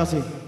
kasih.